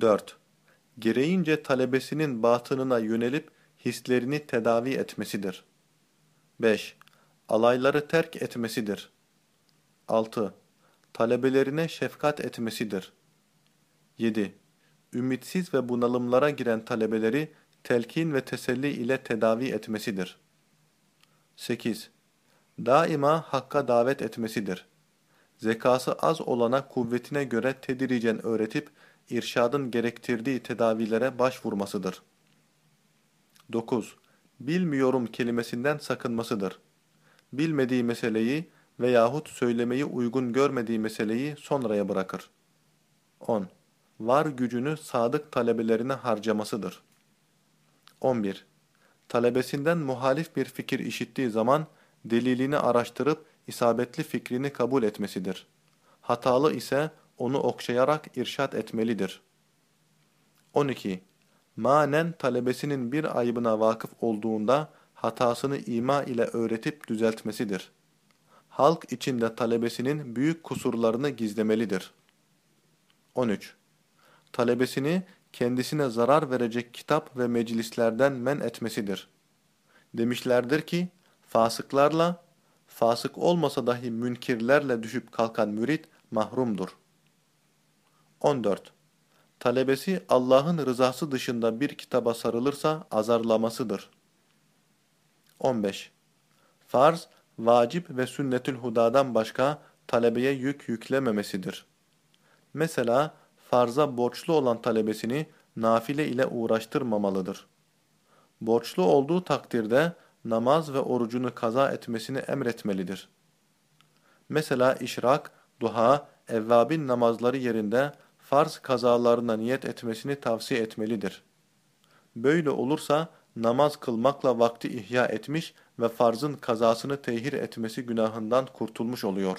4. Gereğince talebesinin batınına yönelip hislerini tedavi etmesidir. 5. Alayları terk etmesidir. 6. Talebelerine şefkat etmesidir. 7. Ümitsiz ve bunalımlara giren talebeleri telkin ve teselli ile tedavi etmesidir. 8. Daima hakka davet etmesidir. Zekası az olana kuvvetine göre tediricen öğretip irşadın gerektirdiği tedavilere başvurmasıdır. 9. Bilmiyorum kelimesinden sakınmasıdır. Bilmediği meseleyi veyahut söylemeyi uygun görmediği meseleyi sonraya bırakır. 10. Var gücünü sadık talebelerine harcamasıdır. 11. Talebesinden muhalif bir fikir işittiği zaman delilini araştırıp isabetli fikrini kabul etmesidir. Hatalı ise onu okşayarak irşat etmelidir. 12. Manen talebesinin bir ayıbına vakıf olduğunda hatasını ima ile öğretip düzeltmesidir. Halk içinde talebesinin büyük kusurlarını gizlemelidir. 13. Talebesini kendisine zarar verecek kitap ve meclislerden men etmesidir. Demişlerdir ki, fasıklarla, fasık olmasa dahi münkirlerle düşüp kalkan mürit mahrumdur. 14. Talebesi Allah'ın rızası dışında bir kitaba sarılırsa azarlamasıdır. 15. Farz, vacip ve sünnetül hudadan başka talebeye yük yüklememesidir. Mesela farza borçlu olan talebesini nafile ile uğraştırmamalıdır. Borçlu olduğu takdirde namaz ve orucunu kaza etmesini emretmelidir. Mesela işrak, duha, evvabin namazları yerinde farz kazalarına niyet etmesini tavsiye etmelidir. Böyle olursa namaz kılmakla vakti ihya etmiş ve farzın kazasını tehir etmesi günahından kurtulmuş oluyor.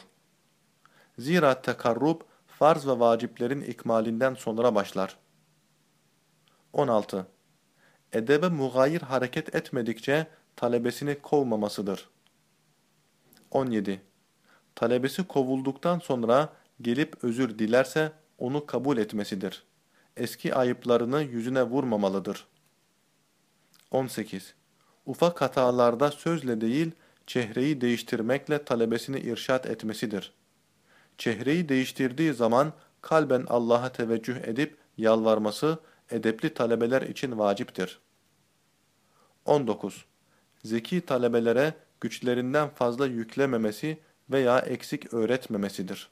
Zira tekarrub, farz ve vaciplerin ikmalinden sonra başlar. 16. Edebe mugayir hareket etmedikçe talebesini kovmamasıdır. 17. Talebesi kovulduktan sonra gelip özür dilerse onu kabul etmesidir. Eski ayıplarını yüzüne vurmamalıdır. 18. Ufak hatalarda sözle değil, çehreyi değiştirmekle talebesini irşat etmesidir. Çehreyi değiştirdiği zaman kalben Allah'a teveccüh edip yalvarması edepli talebeler için vaciptir. 19. Zeki talebelere güçlerinden fazla yüklememesi veya eksik öğretmemesidir.